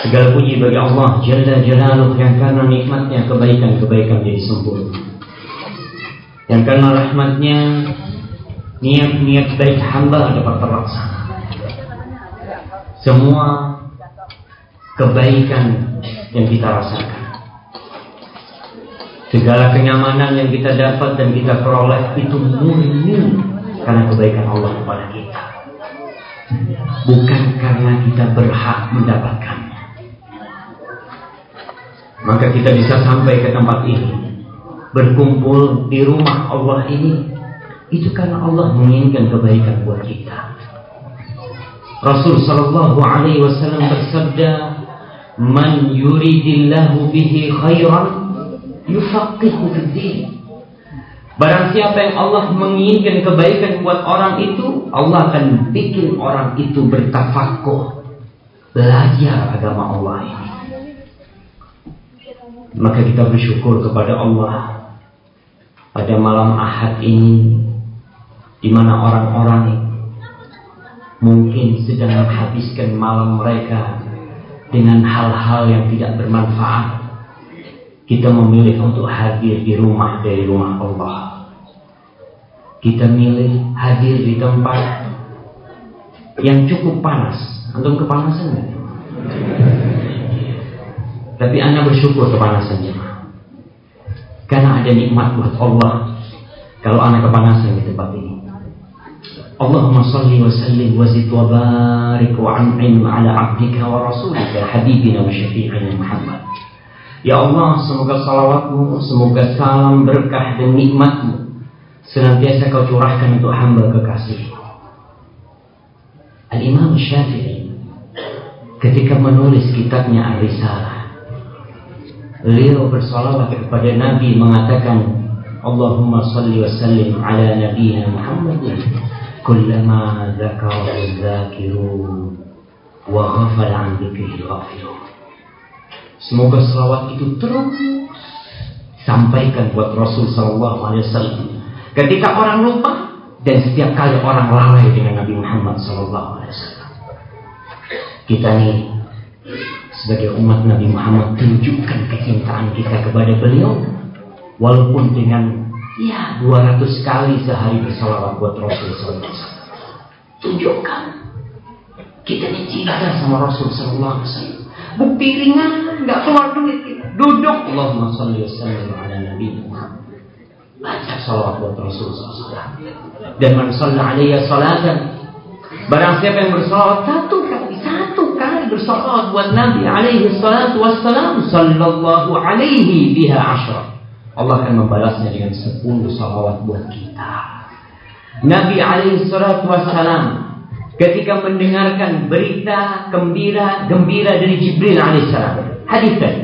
Segala puji bagi Allah Jalla Jalaluh yang karena nikmatnya kebaikan-kebaikan jadi sempurna. Yang karena rahmatnya niat-niat baik hamba dapat terlaksana. Semua kebaikan yang kita rasakan. Segala kenyamanan yang kita dapat dan kita peroleh itu murni karena kebaikan Allah kepada kita. Bukan karena kita berhak mendapatkan maka kita bisa sampai ke tempat ini. Berkumpul di rumah Allah ini. Itu karena Allah menginginkan kebaikan buat kita. Rasul sallallahu alaihi wasallam bersabda man yuridillahu bihi khairan yufaqihu fid Barang siapa yang Allah menginginkan kebaikan buat orang itu, Allah akan bikin orang itu bertafakuh, belajar agama Allah ini maka kita bersyukur kepada Allah pada malam Ahad ini di mana orang-orang mungkin sedang menghabiskan malam mereka dengan hal-hal yang tidak bermanfaat. Kita memilih untuk hadir di rumah dari rumah Allah. Kita milih hadir di tempat yang cukup panas. Antum kepanasan nggak? Tapi anda bersyukur kepanasan jemaah. Karena ada nikmat buat Allah. Kalau anda kepanasan di tempat ini. Allahumma salli wa sallim wa zid wa barik wa an'im ala abdika wa rasulika habibina wa syafi'ina Muhammad. Ya Allah, semoga salawatmu, semoga salam berkah dan nikmatmu senantiasa kau curahkan untuk hamba kekasih. Al-Imam Syafi'i ketika menulis kitabnya Ar-Risalah Beliau bersalawat kepada Nabi mengatakan Allahumma salli wa sallim ala nabiyina Muhammadin kullama dzakarahu dzakirun wa ghafala an ghafilun. Semoga salawat itu terus sampaikan buat Rasul sallallahu alaihi wasallam. Ketika orang lupa dan setiap kali orang lalai dengan Nabi Muhammad sallallahu alaihi wasallam. Kita nih sebagai umat Nabi Muhammad tunjukkan kecintaan kita kepada beliau walaupun dengan ya 200 kali sehari bersalawat buat Rasul SAW tunjukkan kita ini cinta sama Rasul SAW bukti ringan nggak keluar duit duduk. Allahumma salli wa sallim ala Nabi Muhammad. Baca salawat buat Rasul SAW dan man salla alaihi salatan. Barang siapa yang bersalawat satu bersalawat buat Nabi alaihi salatu wassalam sallallahu alaihi biha asyra. Allah akan membalasnya dengan sepuluh salawat buat kita. Nabi alaihi salatu wassalam ketika mendengarkan berita gembira gembira dari Jibril alaihissalam. Hadis tadi.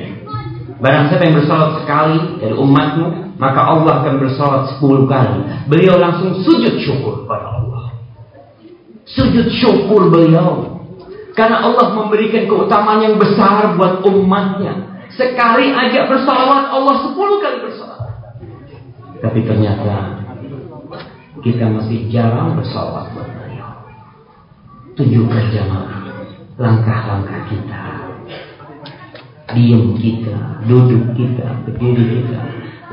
Barang siapa yang bersalawat sekali dari umatmu, maka Allah akan bersalawat sepuluh kali. Beliau langsung sujud syukur pada Allah. Sujud syukur beliau karena Allah memberikan keutamaan yang besar buat umatnya. Sekali aja bersalawat, Allah sepuluh kali bersalawat. Tapi ternyata kita masih jarang bersalawat buat beliau. Tunjukkan jamaah langkah-langkah kita. Diam kita, duduk kita, berdiri kita.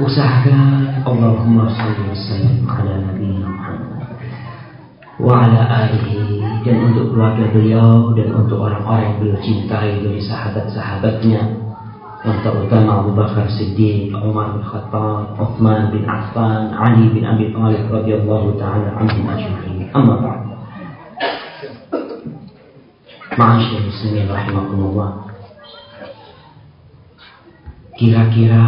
Usahakan Allahumma salli wa sallim ala Nabi Muhammad wa ala alihi dan untuk keluarga beliau dan untuk orang-orang yang beliau cintai dari sahabat-sahabatnya yang terutama Abu Bakar Siddiq, Umar bin Khattab, Uthman bin Affan, Ali bin Abi Thalib radhiyallahu taala anhum ajma'in. Amma ba'd. Ma'asyiral muslimin rahimakumullah. Kira-kira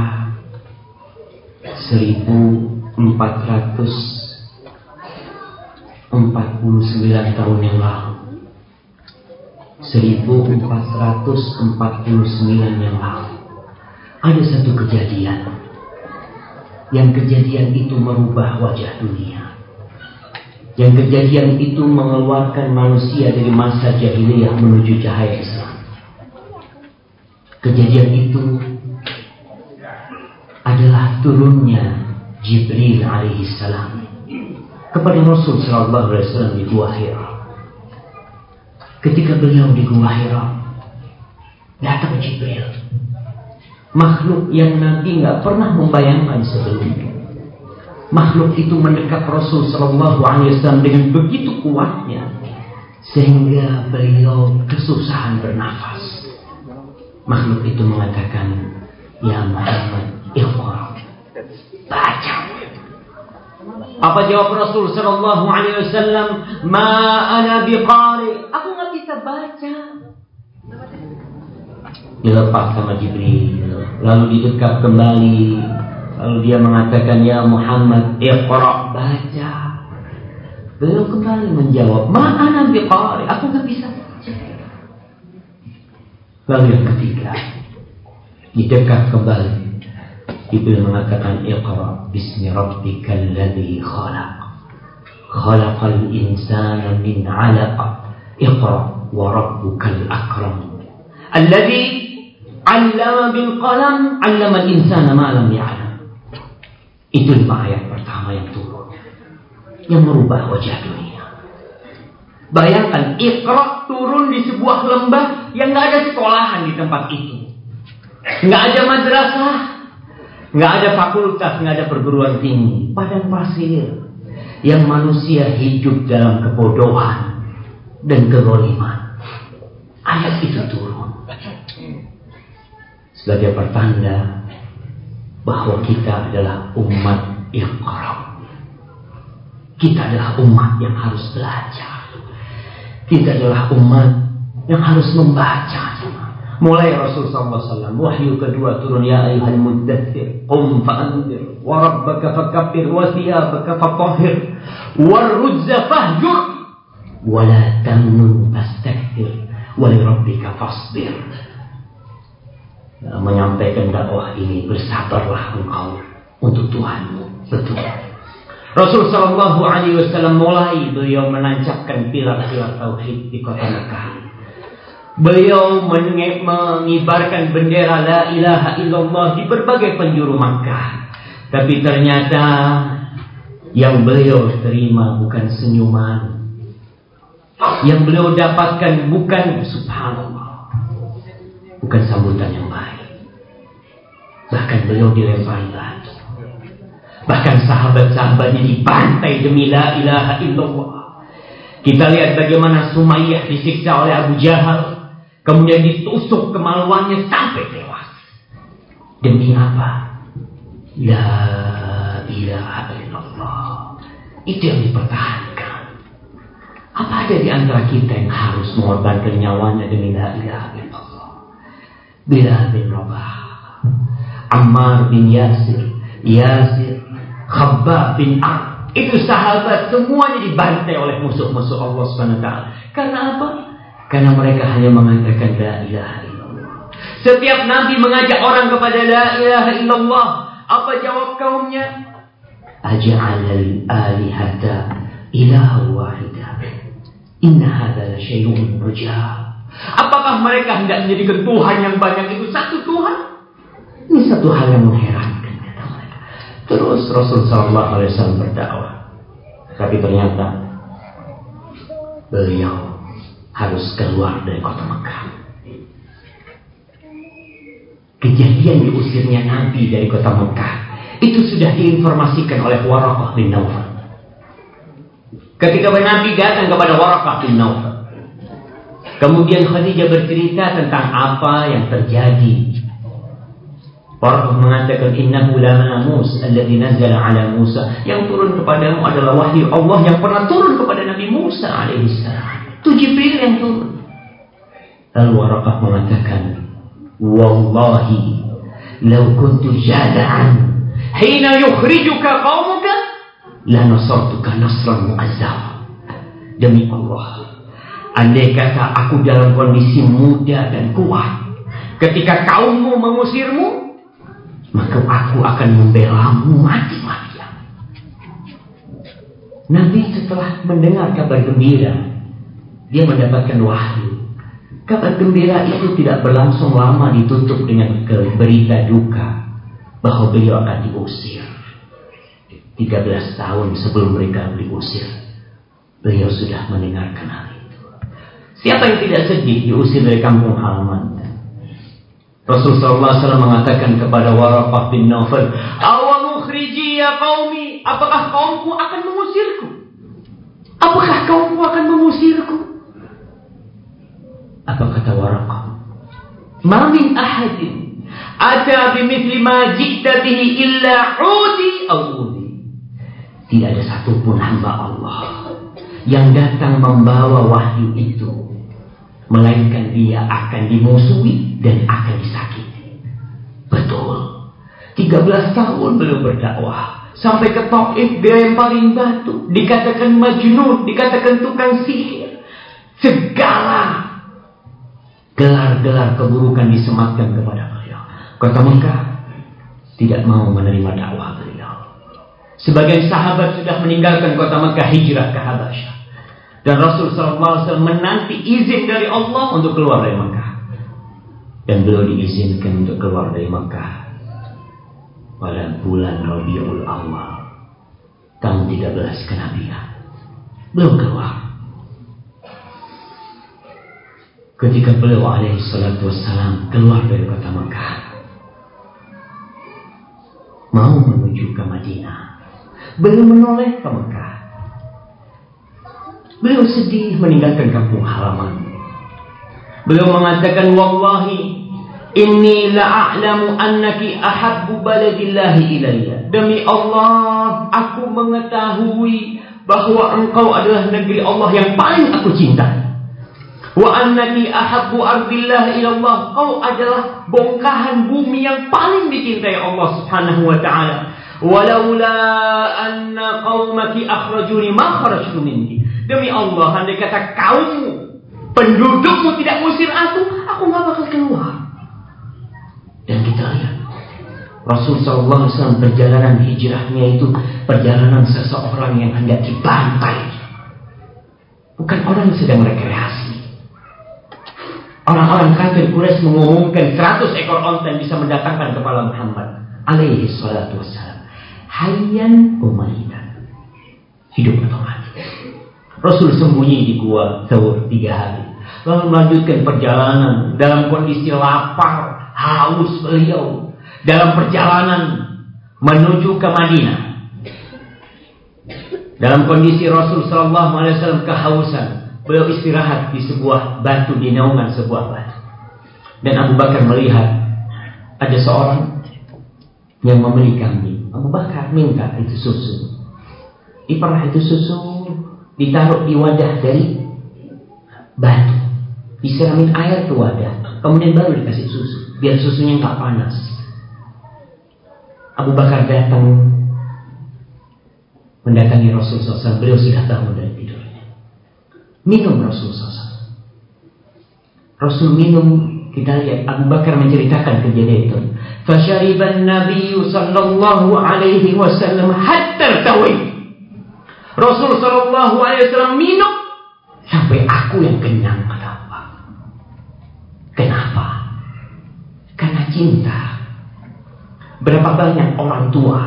1400 49 tahun yang lalu. 1449 yang lalu. Ada satu kejadian. Yang kejadian itu merubah wajah dunia. Yang kejadian itu mengeluarkan manusia dari masa jahiliyah menuju cahaya Islam. Kejadian itu adalah turunnya Jibril alaihissalam kepada Rasul sallallahu alaihi wasallam di Gua Hira ketika beliau di Gua Hira datang Jibril makhluk yang Nabi nggak pernah membayangkan sebelumnya. Makhluk itu mendekat Rasul Shallallahu Alaihi Wasallam dengan begitu kuatnya sehingga beliau kesusahan bernafas. Makhluk itu mengatakan, Ya Muhammad, ikhra, baca. Apa jawab Rasul Shallallahu Alaihi Wasallam? Ma ana biqari. Aku nggak bisa baca. Dilepas sama Jibril. Lalu didekat kembali. Lalu dia mengatakan ya Muhammad iqra. Baca. Beliau kembali menjawab mana biqari. Aku nggak bisa baca. Lalu yang ketiga didekat kembali Jibril mengatakan iqra bismi rabbikal ladzi khalaq khalaqal insana min 'alaq iqra wa rabbukal akram alladzi Allama bil qalam, allama insana ma lam ya'lam. Itu lima ayat pertama yang turun. Yang merubah wajah dunia. Bayangkan, Iqra turun di sebuah lembah yang nggak ada sekolahan di tempat itu. Nggak ada madrasah, nggak ada fakultas, nggak ada perguruan tinggi. Padang pasir yang manusia hidup dalam kebodohan dan kezaliman. Ayat itu turun sebagai pertanda bahwa kita adalah umat yang korup. Kita adalah umat yang harus belajar. Kita adalah umat yang harus membaca. Mulai Rasulullah SAW Wahyu kedua turun Ya ayuhal muddathir Qum fa'andir Wa rabbaka fakabbir Wa thiyabaka Wa fahjur Wa la tamnun rabbika fasbir Ya, menyampaikan dakwah ini bersabarlah engkau untuk Tuhanmu betul Rasul Shallallahu Alaihi Wasallam mulai beliau menancapkan pilar-pilar tauhid di kota Mekah. Beliau mengibarkan bendera la ilaha illallah di berbagai penjuru Makkah. Tapi ternyata yang beliau terima bukan senyuman. Yang beliau dapatkan bukan subhanallah. Bukan sambutan yang baik. Bahkan beliau dilempari batu. Bahkan sahabat-sahabatnya dibantai demi la ilaha illallah. Kita lihat bagaimana Sumayyah disiksa oleh Abu Jahal. Kemudian ditusuk kemaluannya sampai tewas. Demi apa? La ilaha illallah. Itu yang dipertahankan. Apa ada di antara kita yang harus mengorbankan nyawanya demi la ilaha illallah? Bila bin Rabah Ammar bin Yasir, Yasir, Khabbab bin Ar. Itu sahabat semuanya dibantai oleh musuh-musuh Allah SWT. Karena apa? Karena mereka hanya mengatakan la ilaha illallah. Setiap nabi mengajak orang kepada la ilaha illallah. Apa jawab kaumnya? Aja'alal alihata ilaha wahidah. Inna hadha la syai'un Apakah mereka hendak menjadikan Tuhan yang banyak itu satu Tuhan? Ini satu hal yang mengherankan kata mereka. Terus Rasul Sallallahu Alaihi Wasallam berdakwah, tapi ternyata beliau harus keluar dari kota Mekah. Kejadian diusirnya Nabi dari kota Mekah itu sudah diinformasikan oleh Warakah bin Naufal. Ketika Nabi datang kepada Warakah bin Naufal, kemudian Khadijah bercerita tentang apa yang terjadi Warqah mengatakan innahu namus alladhi nazzala ala Musa. Yang turun kepadamu adalah wahyu Allah yang pernah turun kepada Nabi Musa alaihissalam. Itu Jibril yang turun. Lalu Warqah mengatakan, Wallahi law kuntu jada'an hina yukhrijuka qaumuka la nasartuka nasran mu'azzam. Demi Allah, Andai kata aku dalam kondisi muda dan kuat, ketika kaummu mengusirmu, maka aku akan membelamu mati-matian. Nabi setelah mendengar kabar gembira, dia mendapatkan wahyu. Kabar gembira itu tidak berlangsung lama ditutup dengan berita duka bahwa beliau akan diusir. 13 tahun sebelum mereka diusir, beliau sudah mendengarkan hal itu. Siapa yang tidak sedih diusir dari kampung halaman? Rasulullah SAW mengatakan kepada Waraqah bin Nawfal, Awamukhriji ya qaumi, apakah kaumku akan mengusirku? Apakah kaumku akan mengusirku? Kata Waraqah? Ma min ahadin ata bimithli ma bihi illa udi au tidak ada satupun hamba Allah yang datang membawa wahyu itu. Melainkan dia akan dimusuhi dan akan disakiti. Betul. 13 tahun belum berdakwah. Sampai ke Taif paling batu. Dikatakan majnun, dikatakan tukang sihir. Segala gelar-gelar keburukan disematkan kepada beliau. Kota Mekah tidak mau menerima dakwah beliau. Sebagian sahabat sudah meninggalkan kota Mekah hijrah ke Habasyah. Dan Rasul SAW menanti izin dari Allah untuk keluar dari Mekah. Dan beliau diizinkan untuk keluar dari Mekah pada bulan Rabiul Awal tahun 13 kenabian. Belum keluar. Ketika beliau alaihi salatu wassalam keluar dari kota Mekah mau menuju ke Madinah Beliau menoleh ke Mekah. Beliau sedih meninggalkan kampung halaman. Beliau mengatakan, Wallahi, inni la'a'lamu annaki ahabbu baladillahi ilayya. Demi Allah, aku mengetahui bahwa engkau adalah negeri Allah yang paling aku cintai. Wa annaki ahabbu ardillahi ilallah. Kau adalah bongkahan bumi yang paling dicintai Allah subhanahu wa ta'ala. Walaula anna qaumaki akhrajuni ma kharajtu minki. Demi Allah, andai kata kaummu, pendudukmu tidak musir aku, aku nggak bakal keluar. Dan kita lihat Rasul Sallallahu Alaihi Wasallam perjalanan hijrahnya itu perjalanan seseorang yang hendak dibantai, bukan orang yang sedang rekreasi. Orang-orang kafir Quraisy mengumumkan 100 ekor onta yang bisa mendatangkan kepala Muhammad alaihi salatu wassalam hayyan umaitan. Hidup atau mati. Rasul sembunyi di gua Thawr tiga hari. Lalu melanjutkan perjalanan dalam kondisi lapar, haus beliau. Dalam perjalanan menuju ke Madinah. Dalam kondisi Rasul Sallallahu Alaihi Wasallam kehausan, beliau istirahat di sebuah batu di naungan sebuah batu. Dan Abu Bakar melihat ada seorang yang membeli kambing. Abu Bakar minta itu susu. Diperah itu susu ditaruh di wadah dari batu. Disiramin air ke wadah. Kemudian baru dikasih susu. Biar susunya nggak panas. Abu Bakar datang mendatangi Rasul SAW. Beliau sudah bangun dari tidurnya minum Rasul SAW. Rasul minum, kita lihat Abu Bakar menceritakan kejadian itu. Fashariban Nabi sallallahu alaihi wasallam hatta tawi. Rasul sallallahu alaihi wasallam minum sampai aku yang kenyang kata Kenapa? Karena cinta. Berapa banyak orang tua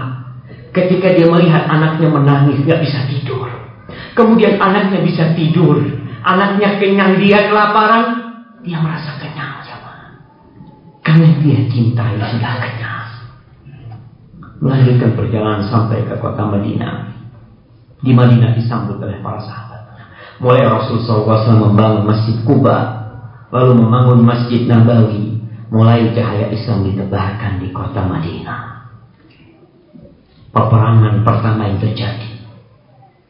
ketika dia melihat anaknya menangis nggak bisa tidur. Kemudian anaknya bisa tidur, anaknya kenyang dia kelaparan, dia merasa kenyang. Karena dia cintai sudah kenyang. Melanjutkan perjalanan sampai ke kota Madinah. Di Madinah disambut oleh para sahabat. Mulai Rasul SAW membangun Masjid Kuba. Lalu membangun Masjid Nabawi. Mulai cahaya Islam ditebarkan di kota Madinah. Peperangan pertama yang terjadi.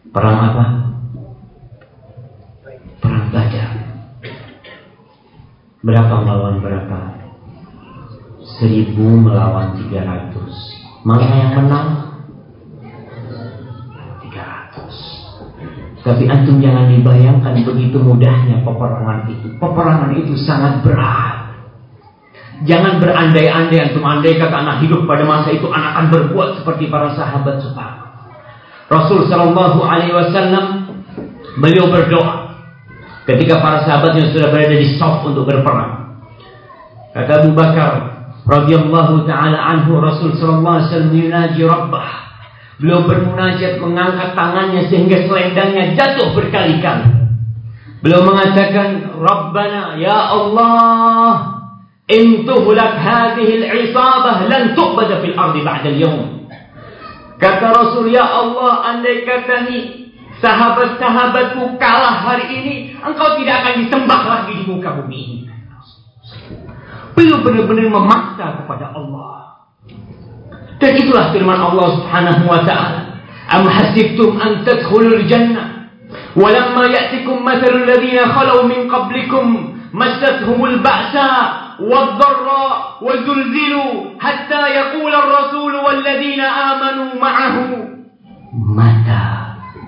Perang apa? Perang Badar. Berapa melawan berapa? seribu melawan tiga ratus. Mana yang menang? Tiga ratus. Tapi antum jangan dibayangkan begitu mudahnya peperangan itu. Peperangan itu sangat berat. Jangan berandai-andai antum andai kata anak hidup pada masa itu anak akan berbuat seperti para sahabat supaya Rasul Shallallahu Alaihi Wasallam beliau berdoa ketika para sahabatnya sudah berada di soft untuk berperang. Kata Abu Bakar radhiyallahu taala anhu Rasul Shallallahu Alaihi Wasallam Rabbah Beliau bermunajat mengangkat tangannya sehingga selendangnya jatuh berkali-kali. Beliau mengatakan, Rabbana ya Allah, intuhlak hadhihi al-isabah lan tuqbada fil ardi ba'da al-yawm. Kata Rasul, ya Allah, andai kata ni sahabat-sahabatmu kalah hari ini, engkau tidak akan disembah lagi di muka bumi ini. Beliau benar-benar memaksa kepada Allah. Dan itulah firman Allah Subhanahu wa taala. Am hasibtum an tadkhulul jannah walamma ya'tikum mathalul ladzina khalu min qablikum massathumul ba'sa والضراء وزلزلوا حتى يقول الرسول والذين آمنوا معه متى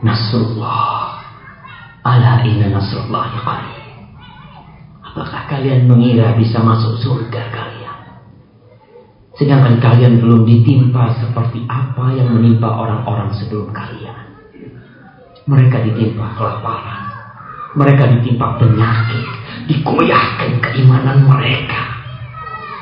نصر الله ألا إن نصر الله قريب Apakah kalian mengira bisa masuk surga kalian? Sedangkan kalian belum ditimpa seperti apa yang menimpa orang-orang sebelum kalian. Mereka ditimpa kelaparan. Mereka ditimpa penyakit. Dikoyahkan keimanan mereka.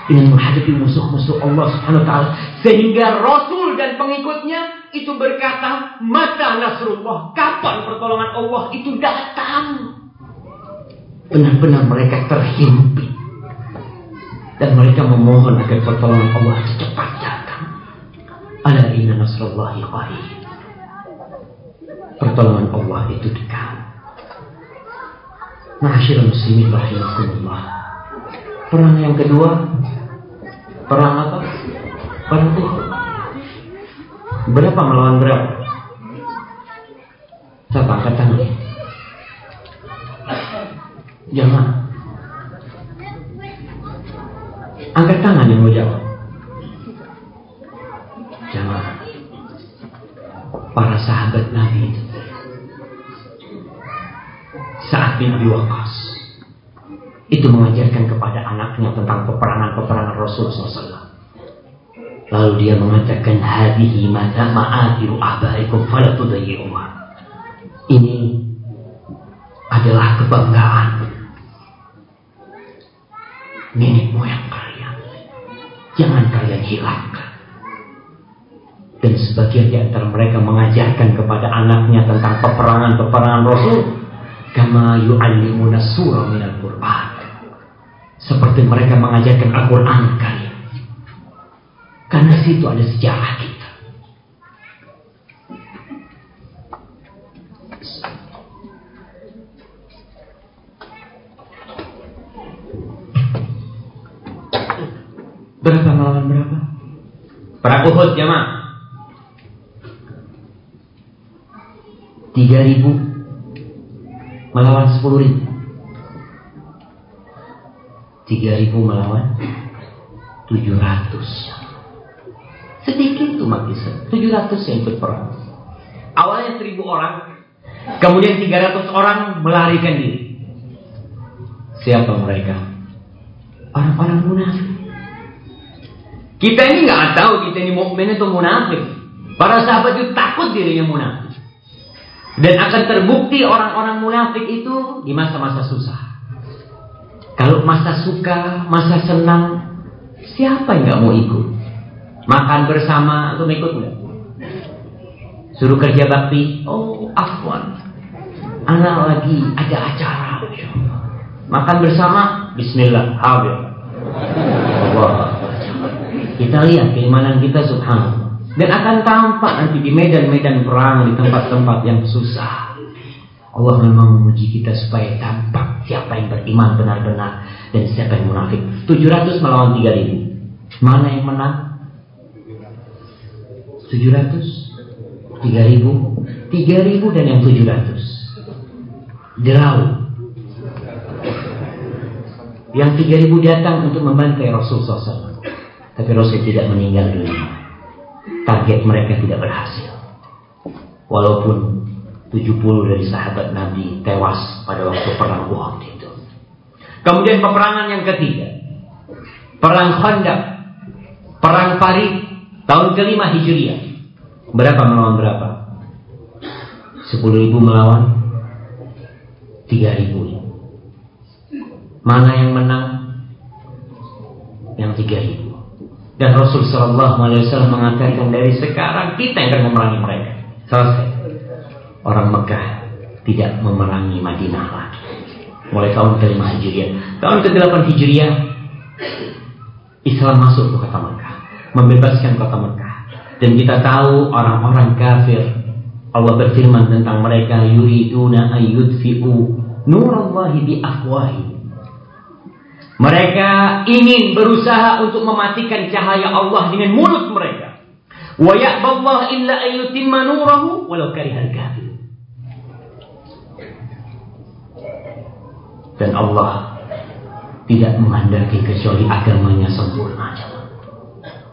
Dengan menghadapi musuh-musuh Allah subhanahu ta'ala. Sehingga Rasul dan pengikutnya itu berkata, Mata Nasrullah, kapan pertolongan Allah itu datang? Benar-benar mereka terhimpit dan mereka memohon agar pertolongan Allah cepat datang. Ala inna nasrallahi qarib. Pertolongan Allah itu dekat. Ma'asyiral muslimin rahimakumullah. Perang yang kedua, perang apa? Perang Uhud. Berapa melawan berapa? Siapa angkat tangan? Jangan. Angkat tangan yang mau jawab. Jangan. Para sahabat Nabi itu. Saat bin Waqqas itu mengajarkan kepada anaknya tentang peperangan-peperangan Rasul SAW. Lalu dia mengatakan hadihi mata ma'atiru abaikum falatudayyuha. Ini adalah kebanggaan nenek moyang kalian. Jangan kalian hilangkan. Dan sebagian di antara mereka mengajarkan kepada anaknya tentang peperangan-peperangan Rasul. Kama yu'allimuna surah minal Qur'an. Seperti mereka mengajarkan Al-Quran kalian. Karena situ ada sejarah kita. Berapa melawan berapa? Perang Uhud jamaah. Tiga ribu melawan sepuluh ribu. Tiga ribu melawan tujuh ratus. Sedikit umat Islam. Tujuh ratus yang ikut perang. Awalnya seribu orang. Kemudian tiga ratus orang melarikan diri. Siapa mereka? Orang-orang munafik. Kita ini nggak tahu kita ini mukmin atau munafik. Para sahabat itu takut dirinya munafik. Dan akan terbukti orang-orang munafik itu di masa-masa susah. Kalau masa suka, masa senang, siapa yang nggak mau ikut? Makan bersama, lu ikut nggak? Suruh kerja bakti, oh afwan. Anak lagi ada acara. Makan bersama, Bismillah. Allah. Kita lihat keimanan kita subhanallah. Dan akan tampak nanti di medan-medan perang, di tempat-tempat yang susah. Allah memang memuji kita supaya tampak siapa yang beriman benar-benar dan siapa yang munafik. 700 melawan 3000. Mana yang menang? 700 3000 3000 dan yang 700 Derau Yang 3000 datang untuk membantai Rasul SAW tapi Rasul tidak meninggal dunia. Target mereka tidak berhasil. Walaupun 70 dari sahabat Nabi tewas pada waktu perang Uhud itu. Kemudian peperangan yang ketiga. Perang Khandaq. Perang Farid tahun kelima Hijriah. Berapa melawan berapa? 10 ribu melawan 3 ribu. Mana yang menang? Yang 3 ribu. Dan Rasul Shallallahu Alaihi Wasallam mengatakan dari sekarang kita yang akan memerangi mereka. Selesai orang Mekah tidak memerangi Madinah lagi. Mulai tahun ke-5 Hijriah. Tahun ke-8 Hijriah, Islam masuk ke kota Mekah. Membebaskan kota Mekah. Dan kita tahu orang-orang kafir. Allah berfirman tentang mereka. Yuriduna ayyudfi'u nurallahi bi afwahi. Mereka ingin berusaha untuk mematikan cahaya Allah dengan mulut mereka. Wa ya'ballahu illa ayyutimma nurahu walau karihal kafir. Dan Allah tidak menghendaki kecuali agamanya sempurna.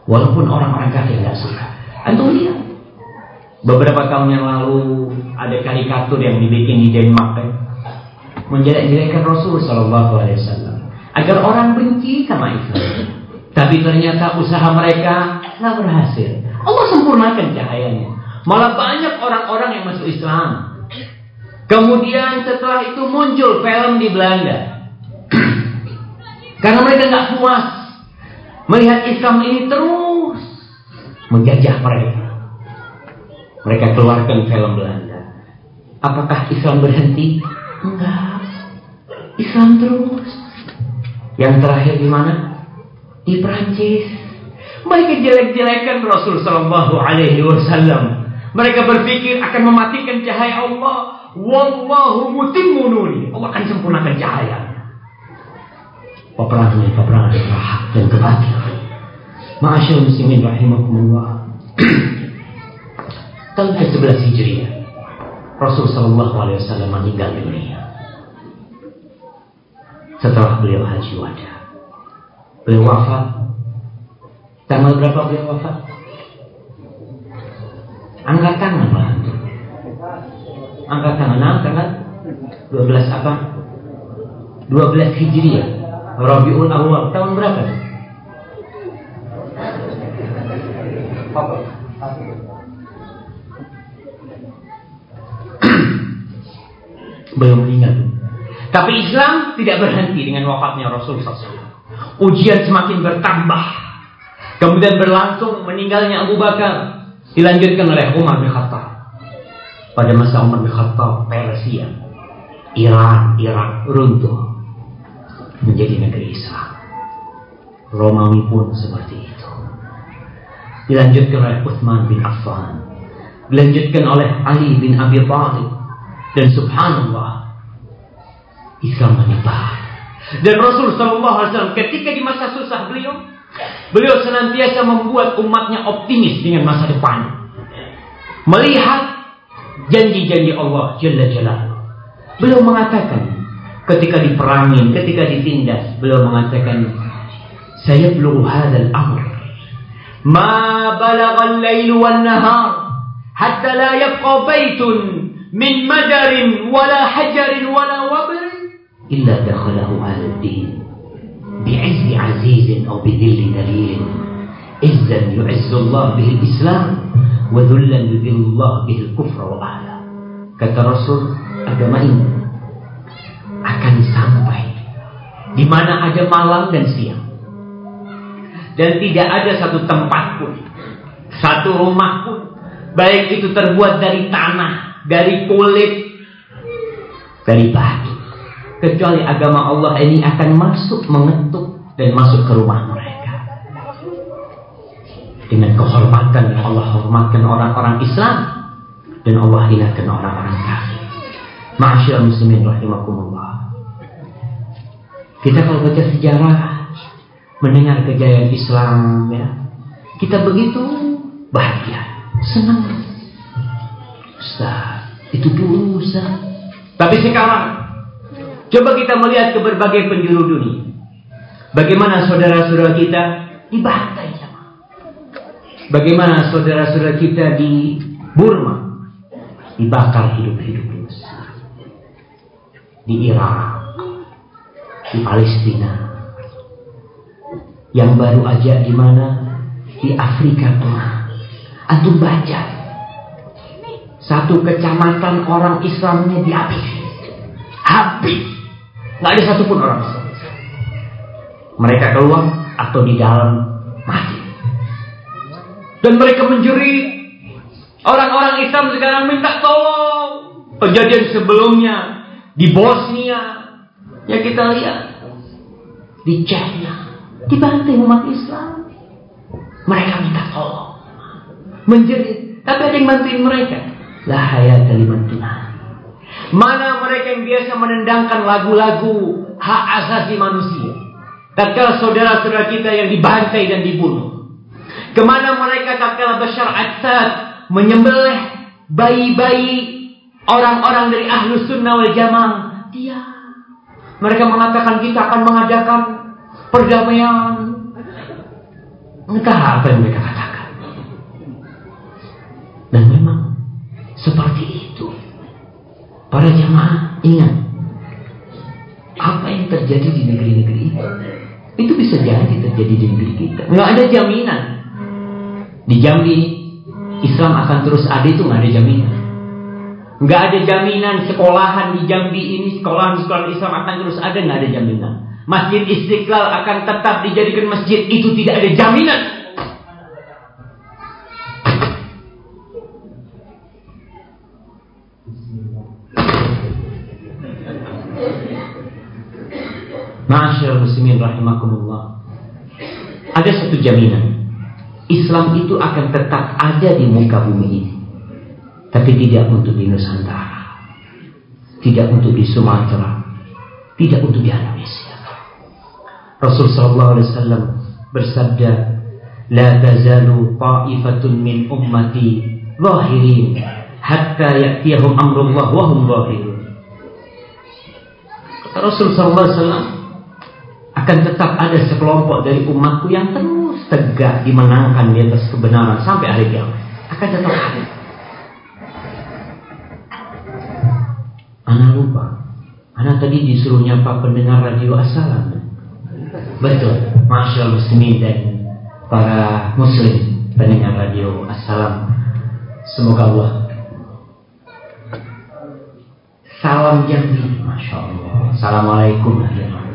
Walaupun orang-orang kafir tidak suka. Antum lihat. Beberapa tahun yang lalu ada karikatur yang dibikin di Denmark kan? menjelek-jelekkan Rasul Shallallahu Alaihi Wasallam agar orang benci sama Islam. Tapi ternyata usaha mereka tidak berhasil. Allah sempurnakan cahayanya. Malah banyak orang-orang yang masuk Islam. Kemudian setelah itu muncul film di Belanda. Karena mereka nggak puas melihat Islam ini terus menjajah mereka. Mereka keluarkan film Belanda. Apakah Islam berhenti? Enggak. Islam terus. Yang terakhir di mana? Di Prancis. Mereka jelek-jelekan Rasul Shallallahu Alaihi Wasallam. Mereka berpikir akan mematikan cahaya Allah. Wallahu mutimmu nuri. Allah akan sempurnakan cahaya. Peperangan peperangan hak dan kebatilan. Ma'asyil muslimin rahimakumullah. Tahun ke-11 Hijriah. Rasul sallallahu alaihi wasallam meninggal dunia. Setelah beliau haji wada. Beliau wafat. Tanggal berapa beliau wafat? Angkat tangan lah. Angkat tangan, nah, tanggal 12 apa? 12 Hijriah. Rabiul Awal tahun berapa? Belum meninggal. Tapi Islam tidak berhenti dengan wafatnya Rasul SAW. Ujian semakin bertambah. Kemudian berlangsung meninggalnya Abu Bakar. Dilanjutkan oleh Umar bin Khattab. Pada masa Umar bin Khattab, Persia, Iran, Irak runtuh menjadi negeri Islam. Romawi pun seperti itu. Dilanjutkan oleh Uthman bin Affan. Dilanjutkan oleh Ali bin Abi Thalib. Dan subhanallah, Islam menyebar. Dan Rasul Sallallahu Alaihi Wasallam ketika di masa susah beliau, beliau senantiasa membuat umatnya optimis dengan masa depan. Melihat janji-janji Allah Jalla Jalaluhu. Beliau mengatakan, ketika diperangin, ketika ditindas, beliau mengatakan, saya belum hadal amr. Ma balagha al-lail wan nahar hatta la yabqa baitun min madarin wala hajarin wala wabrin إلا دخله أهل الدين بعز عزيز أو بذل دليل. izzan يعز الله به الإسلام وذلا يذل الله به الكفر ahla kata Rasul agama ini akan sampai di mana ada malam dan siang. Dan tidak ada satu tempat pun satu rumah pun baik itu terbuat dari tanah dari kulit dari batu Kecuali agama Allah ini akan masuk mengetuk dan masuk ke rumah mereka. Dengan kehormatan Allah hormatkan orang-orang Islam dan Allah hinakan orang-orang kafir. Ma'asyiral muslimin rahimakumullah. Kita kalau baca sejarah, mendengar kejayaan Islam, ya, kita begitu bahagia, senang. Ustaz, itu dulu Ustaz. Tapi sekarang, coba kita melihat ke berbagai penjuru dunia. Bagaimana saudara-saudara kita dibantai sama. Bagaimana saudara-saudara kita di Burma, dibakar hidup-hidup di Mesir, di Irak, di Palestina. Yang baru aja di mana? Di Afrika Tengah. Antum baca. Satu kecamatan orang Islamnya dihabis. Habis. Nggak ada satupun orang Islam. Mereka keluar atau di dalam mati. Dan mereka menjerit. Orang-orang Islam sekarang minta tolong. Kejadian sebelumnya di Bosnia yang kita lihat di China dibantai umat Islam. Mereka minta tolong. Menjerit. Tapi ada yang bantuin mereka. La hayat kalimat Tuhan. Mana mereka yang biasa menendangkan lagu-lagu hak asasi manusia. Tatkala saudara-saudara kita yang dibantai dan dibunuh. Ke mana mereka tatkala Bashar Assad menyembelih bayi-bayi orang-orang dari ahlu sunnah wal jamaah. Dia. Mereka mengatakan kita akan mengadakan perdamaian. Entah apa yang mereka katakan. Dan memang seperti itu. Para jamaah ingat apa yang terjadi di negeri-negeri itu. Itu bisa jadi terjadi di negeri kita. Nggak ada jaminan. Di Jambi Islam akan terus ada itu nggak ada jaminan. Nggak ada jaminan sekolahan di Jambi ini sekolahan-sekolahan Islam akan terus ada nggak ada jaminan. Masjid Istiqlal akan tetap dijadikan masjid itu tidak ada jaminan. Ma'asyar muslimin rahimakumullah. Ada satu jaminan. Islam itu akan tetap ada di muka bumi ini. Tapi tidak untuk di Nusantara. Tidak untuk di Sumatera. Tidak untuk di Indonesia. Rasul sallallahu alaihi wasallam bersabda, "La tazalu ta'ifatun min ummati zahirin hatta ya'tiyahum amrullah wa hum zahirun." Kata Rasul sallallahu alaihi wasallam akan tetap ada sekelompok dari umatku yang terus tegak dimenangkan di atas kebenaran sampai hari kiamat. Akan tetap ada. Anak lupa. Anak tadi disuruh nyapa pendengar radio Assalam. Betul, Masya muslimin dan para muslim pendengar radio Assalam. Semoga Allah Salam Jambi, Masya Allah. Assalamualaikum ya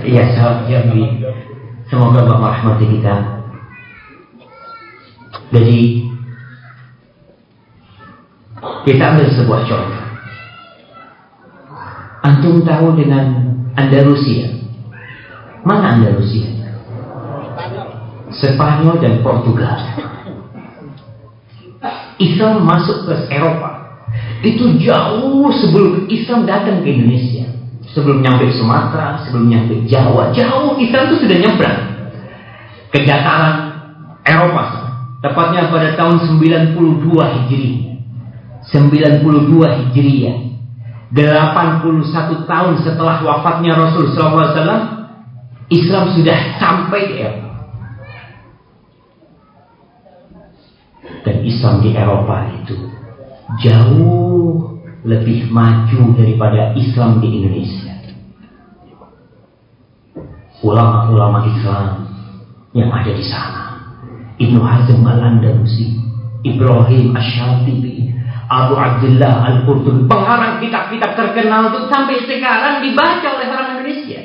Iya, salam Jambi. Semoga Allah merahmati kita. Jadi kita ambil sebuah contoh. Antum tahu dengan Andalusia Mana Andalusia? Spanyol dan Portugal. Islam masuk ke Eropa. Itu jauh sebelum Islam datang ke Indonesia. Sebelum nyampe Sumatera, sebelum nyampe Jawa. Jauh Islam itu sudah nyebrang. Ke dataran Eropa. Tepatnya pada tahun 92 Hijri. 92 Hijriah. 81 tahun setelah wafatnya Rasul SAW Islam sudah sampai di Eropa. Dan Islam di Eropa itu jauh lebih maju daripada Islam di Indonesia. Ulama-ulama Islam yang ada di sana. Ibnu Hazm al-Andalusi, Ibrahim Ash-Shatibi, Abu Abdullah Al-Qurtubi, pengarang kitab-kitab terkenal itu sampai sekarang dibaca oleh orang Indonesia.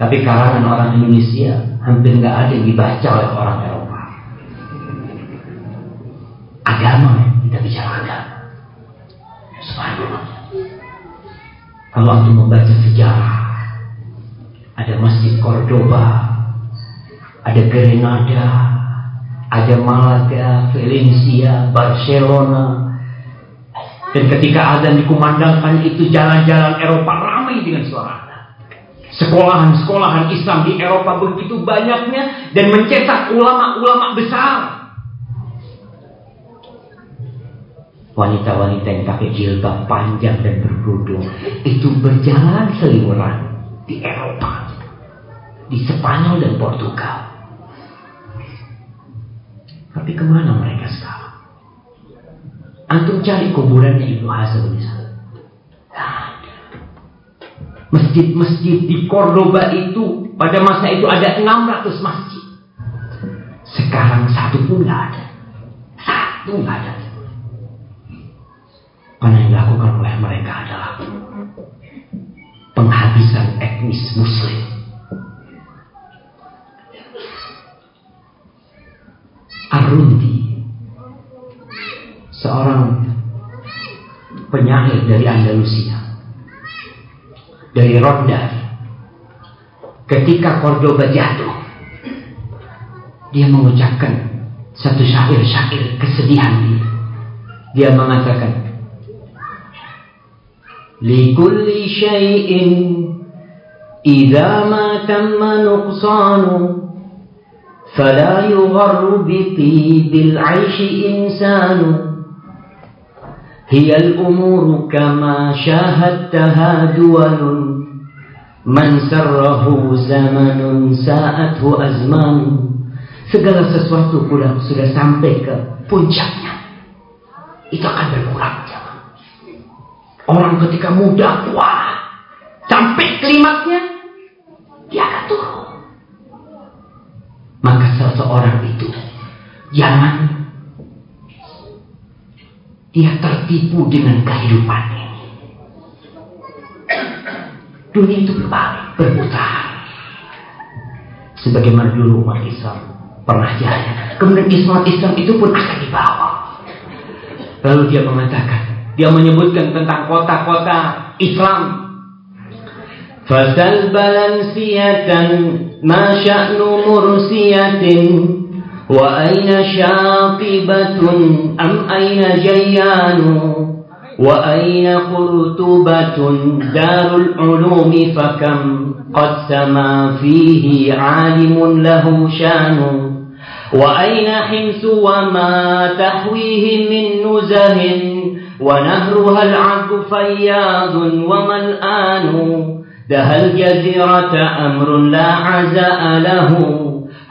Tapi karangan orang Indonesia hampir nggak ada yang dibaca oleh orang Eropa. Agama kita bicara agama. Kalau untuk membaca sejarah, ada Masjid Cordoba, ada Grenada, ada Malaga, Valencia, Barcelona. Dan ketika azan dikumandangkan itu jalan-jalan Eropa ramai dengan suara Sekolahan-sekolahan Islam di Eropa begitu banyaknya dan mencetak ulama-ulama besar. Wanita-wanita yang pakai jilbab panjang dan berkerudung itu berjalan seliweran di Eropa, di Spanyol dan Portugal. Tapi ke mana mereka sekarang? Antum cari kuburannya Ibnu Hazm sana. Masjid-masjid di Cordoba itu pada masa itu ada 600 masjid. Sekarang satu pun nggak ada. Satu nggak ada. Karena yang dilakukan oleh mereka adalah penghabisan etnis muslim. Arundi seorang penyair dari Andalusia dari Ronda ketika Cordoba jatuh dia mengucapkan satu syair-syair kesedihan dia dia mengatakan لكل شيء. إذا ما تم نقصان فلا يغر بطيب العيش إنسان. هي الأمور كما شاهدتها دول من سره زمن ساءته أزمان. Segala sesuatu pula sudah sampai ke puncaknya. Itu orang ketika muda kuat sampai klimaksnya dia akan turun maka seseorang itu jangan dia tertipu dengan kehidupan ini. Dunia itu berbalik, berputar. Sebagaimana dulu umat Islam pernah jaya. Kemudian Islam Islam itu pun akan dibawa. Lalu dia mengatakan, dia menyebutkan tentang kota-kota Islam. Fasal balansiyatan ma sya'nu mursiyatin وأين شاطبة أم أين جيان وأين قرطبة دار العلوم فكم قد سما فيه عالم له شان وأين حمص وما تحويه من نزه ونهرها العذب فياض وما الآن دها الجزيرة أمر لا عزاء له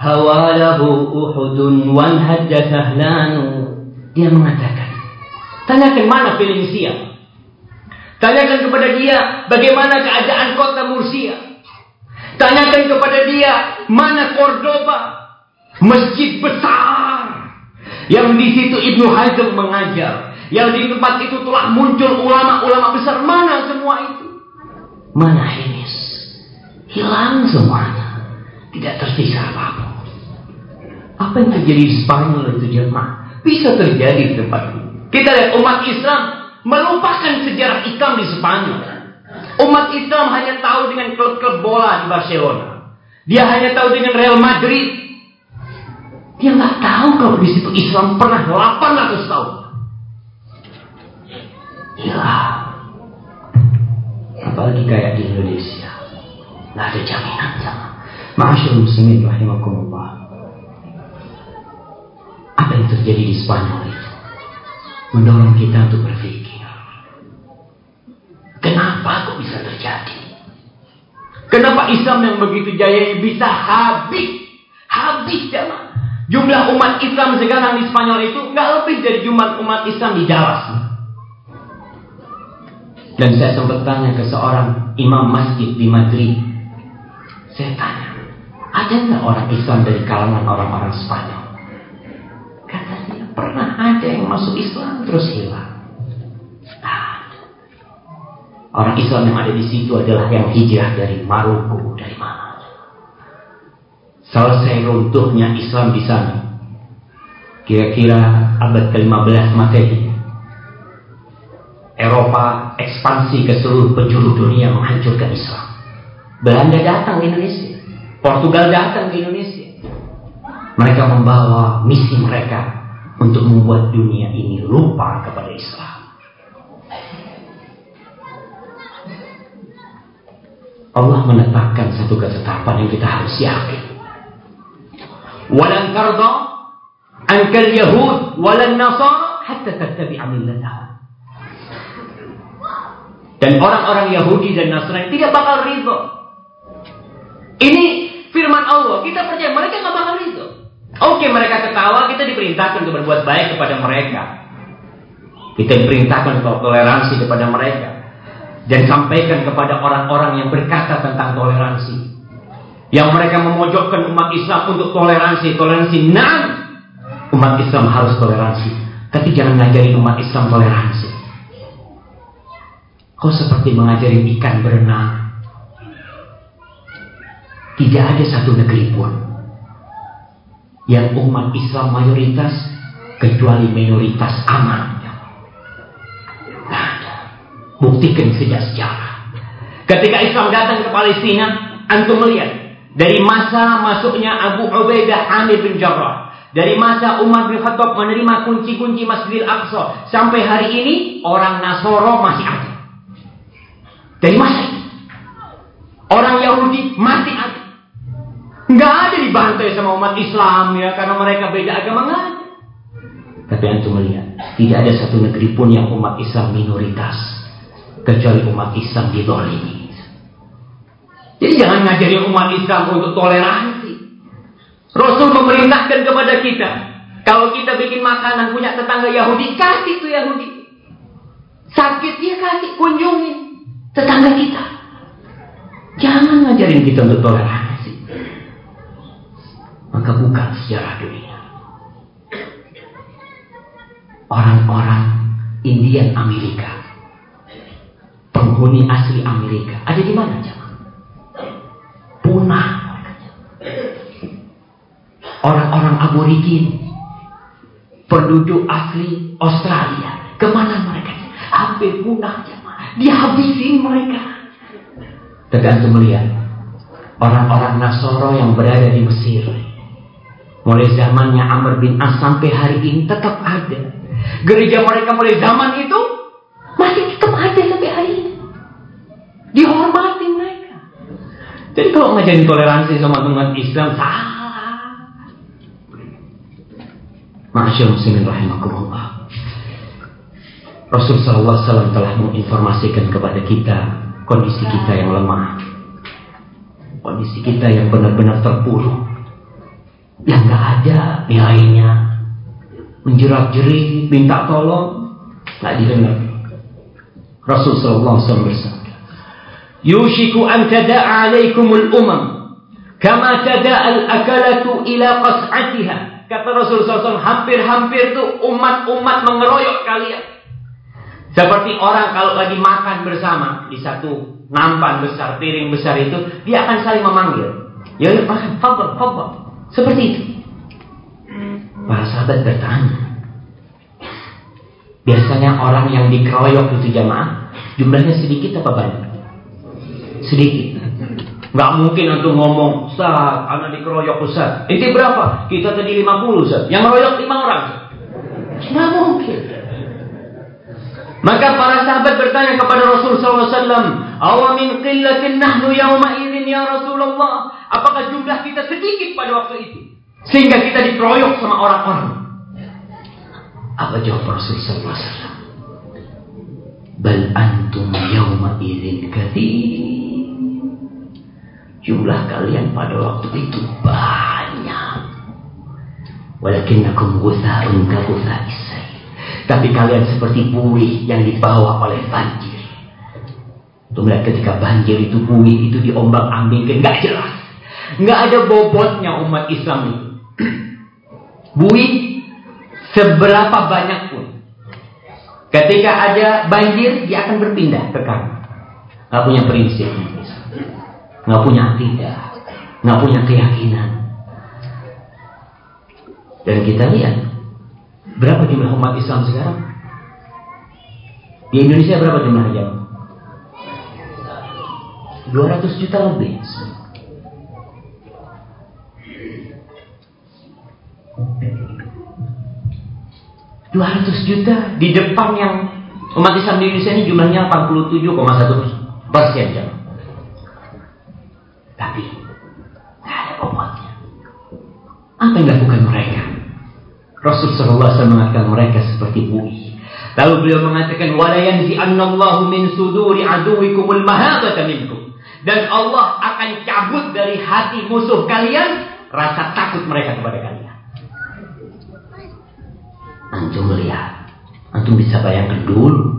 hawalahu uhudun wan hajja Dia mengatakan, tanyakan mana Filiisia. Tanyakan kepada dia bagaimana keadaan kota Mursia. Tanyakan kepada dia mana Cordoba, masjid besar yang di situ Ibnu Hazm mengajar, yang di tempat itu telah muncul ulama-ulama besar. Mana semua itu? Mana Himis? Hilang semuanya. Tidak tersisa apa-apa. Apa yang terjadi di Spanyol itu jemaah? Bisa terjadi di tempat ini. Kita lihat umat Islam melupakan sejarah Islam di Spanyol. Umat Islam hanya tahu dengan klub-klub bola di Barcelona. Dia hanya tahu dengan Real Madrid. Dia nggak tahu kalau di situ Islam pernah 800 tahun. Gila. Apalagi kayak di Indonesia. Nggak ada jaminan sama. Ma'asyur muslimin rahimakumullah. Apa yang terjadi di Spanyol itu? Mendorong kita untuk berpikir. Kenapa kok bisa terjadi? Kenapa Islam yang begitu jaya bisa habis? Habis jamaah. Jumlah umat Islam sekarang di Spanyol itu nggak lebih dari jumlah umat Islam di Dallas. Dan saya sempat tanya ke seorang imam masjid di Madrid. Saya tanya, ada nggak orang Islam dari kalangan orang-orang Spanyol? Katanya pernah ada yang masuk Islam terus hilang. Orang Islam yang ada di situ adalah yang hijrah dari Maroko, dari mana? Selesai runtuhnya Islam di sana. Kira-kira abad ke-15 Masehi. Eropa ekspansi ke seluruh penjuru dunia menghancurkan Islam. Belanda datang ke Indonesia. Portugal datang ke Indonesia. Mereka membawa misi mereka untuk membuat dunia ini lupa kepada Islam. Allah menetapkan satu ketetapan yang kita harus yakin. Walan ankal yahud walan nasara hatta tattabi'a millatahum. Dan orang-orang Yahudi dan Nasrani tidak bakal ridho. Ini firman Allah. Kita percaya mereka nggak bakal itu. Oke, mereka ketawa, kita diperintahkan untuk berbuat baik kepada mereka. Kita diperintahkan untuk toleransi kepada mereka. Dan sampaikan kepada orang-orang yang berkata tentang toleransi. Yang mereka memojokkan umat Islam untuk toleransi. Toleransi, nah, umat Islam harus toleransi. Tapi jangan ngajari umat Islam toleransi. Kau seperti mengajari ikan berenang. Tidak ada satu negeri pun yang umat Islam mayoritas kecuali minoritas aman. Buktikan sejak sejarah. Ketika Islam datang ke Palestina, antum melihat dari masa masuknya Abu Ubaidah Amir bin Jarrah, dari masa Umar bin Khattab menerima kunci-kunci Masjidil Aqsa sampai hari ini orang Nasoro masih ada. Dari masa itu. Orang Yahudi masih ada. Nggak ada dibantai sama umat Islam ya karena mereka beda agama nggak ada. Tapi antum melihat tidak ada satu negeri pun yang umat Islam minoritas kecuali umat Islam didolimi. Jadi jangan ngajari umat Islam untuk toleransi. Rasul memerintahkan kepada kita, kalau kita bikin makanan punya tetangga Yahudi, kasih tuh Yahudi. Sakit dia kasih, kunjungi tetangga kita. Jangan ngajarin kita untuk toleransi. Maka bukan sejarah dunia. Orang-orang Indian Amerika penghuni asli Amerika. Ada di mana jemaah? Punah. Orang-orang aborigin. Penduduk asli Australia. Ke mana mereka? Hampir punah jemaah. Dihabisin mereka. Tergantung melihat. Orang-orang Nasoro yang berada di Mesir. Mulai zamannya Amr bin As sampai hari ini tetap ada. Gereja mereka mulai zaman itu masih tetap ada sampai hari ini. Dihormati mereka. Jadi kalau ngajarin toleransi sama umat Islam salah. Masyaallah muslimin rahimakumullah. Rasul sallallahu alaihi wasallam telah menginformasikan kepada kita kondisi kita yang lemah. Kondisi kita yang benar-benar terpuruk. Yang gak ada nilainya. Menjerat-jerit, minta tolong, gak didengar. Rasul sallallahu alaihi wasallam bersabda, yushiku an tada'a alaikumul umam kama tada'al akalatu ila qas'atiha kata Rasul SAW hampir-hampir tuh umat-umat mengeroyok kalian seperti orang kalau lagi makan bersama di satu nampan besar, piring besar itu, dia akan saling memanggil. Ya, ya makan, fabel, fabel. Seperti itu. Para sahabat bertanya. Biasanya orang yang dikeroyok itu jamaah, jumlahnya sedikit apa banyak? sedikit. Nggak mungkin untuk ngomong, Ustaz, anak dikeroyok Ustaz. Itu berapa? Kita tadi 50 Ustaz. Yang ngeroyok 5 orang. Nggak mungkin. Maka para sahabat bertanya kepada Rasul SAW, Awa min qillatin nahnu yawma idin ya Rasulullah. Apakah jumlah kita sedikit pada waktu itu? Sehingga kita dikeroyok sama orang-orang. Apa jawab Rasul SAW? Bal antum yawma idin kathir. Jumlah kalian pada waktu itu banyak. Walakinnakum gutha'un. Tapi kalian seperti buih yang dibawa oleh banjir. Untuk melihat ketika banjir itu buih itu diombang ambingkan. Gak jelas. Gak ada bobotnya umat Islam itu. buih seberapa banyak pun. Ketika ada banjir, dia akan berpindah ke kanan. Gak punya prinsip nggak punya akidah, nggak punya keyakinan. Dan kita lihat berapa jumlah umat Islam sekarang? Di Indonesia berapa jumlahnya? 200 juta lebih. Dua ratus juta di depan yang umat Islam di Indonesia ini jumlahnya 87,1 persen jam. Tapi tidak ada bobotnya. Apa yang dilakukan mereka? Rasul Sallallahu Alaihi mengatakan mereka seperti buih. Lalu beliau mengatakan wala yanzi annallahu min suduri aduwikumul mahabata minkum. Dan Allah akan cabut dari hati musuh kalian rasa takut mereka kepada kalian. Antum melihat Antum bisa bayangkan dulu.